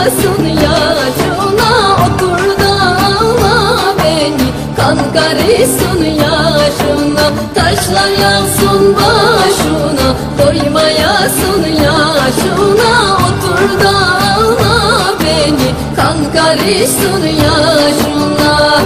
Doymayasın yaşına Otur da ağla beni, kan karışsın yaşına Taşlar yağsın başına, doymayasın yaşına Otur da ağla beni, kan karışsın yaşına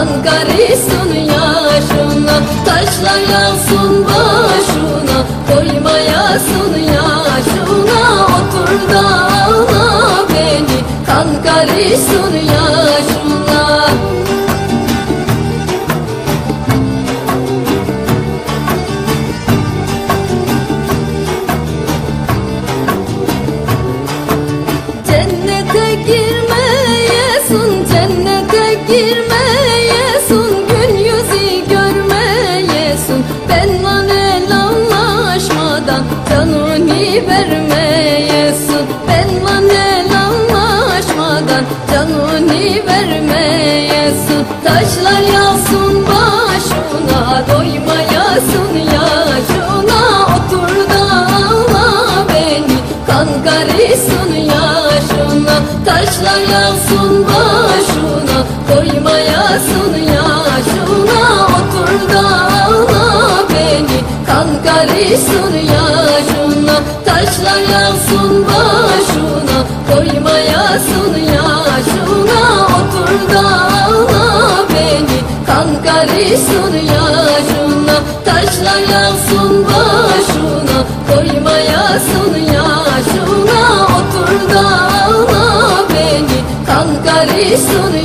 kan karışsın yaşına Taşlar yağsın başına Doymayasın yaşına. Otur da ağla beni Kan karışsın yaşına anlaşmadan canını vermeyesin Benimle el anlaşmadan canını vermeyesin Taşlar yağsın başına, doymayasın yaşına Otur da ağla beni, kan karışsın yaşına Taşlar yağsın başına, doymayasın yaşına Otur da beni, kan karışsın beni, kan karışsın yaşına Taşlar yağsın başına, doymayasın yaşına Otur da ağla beni, kan karışsın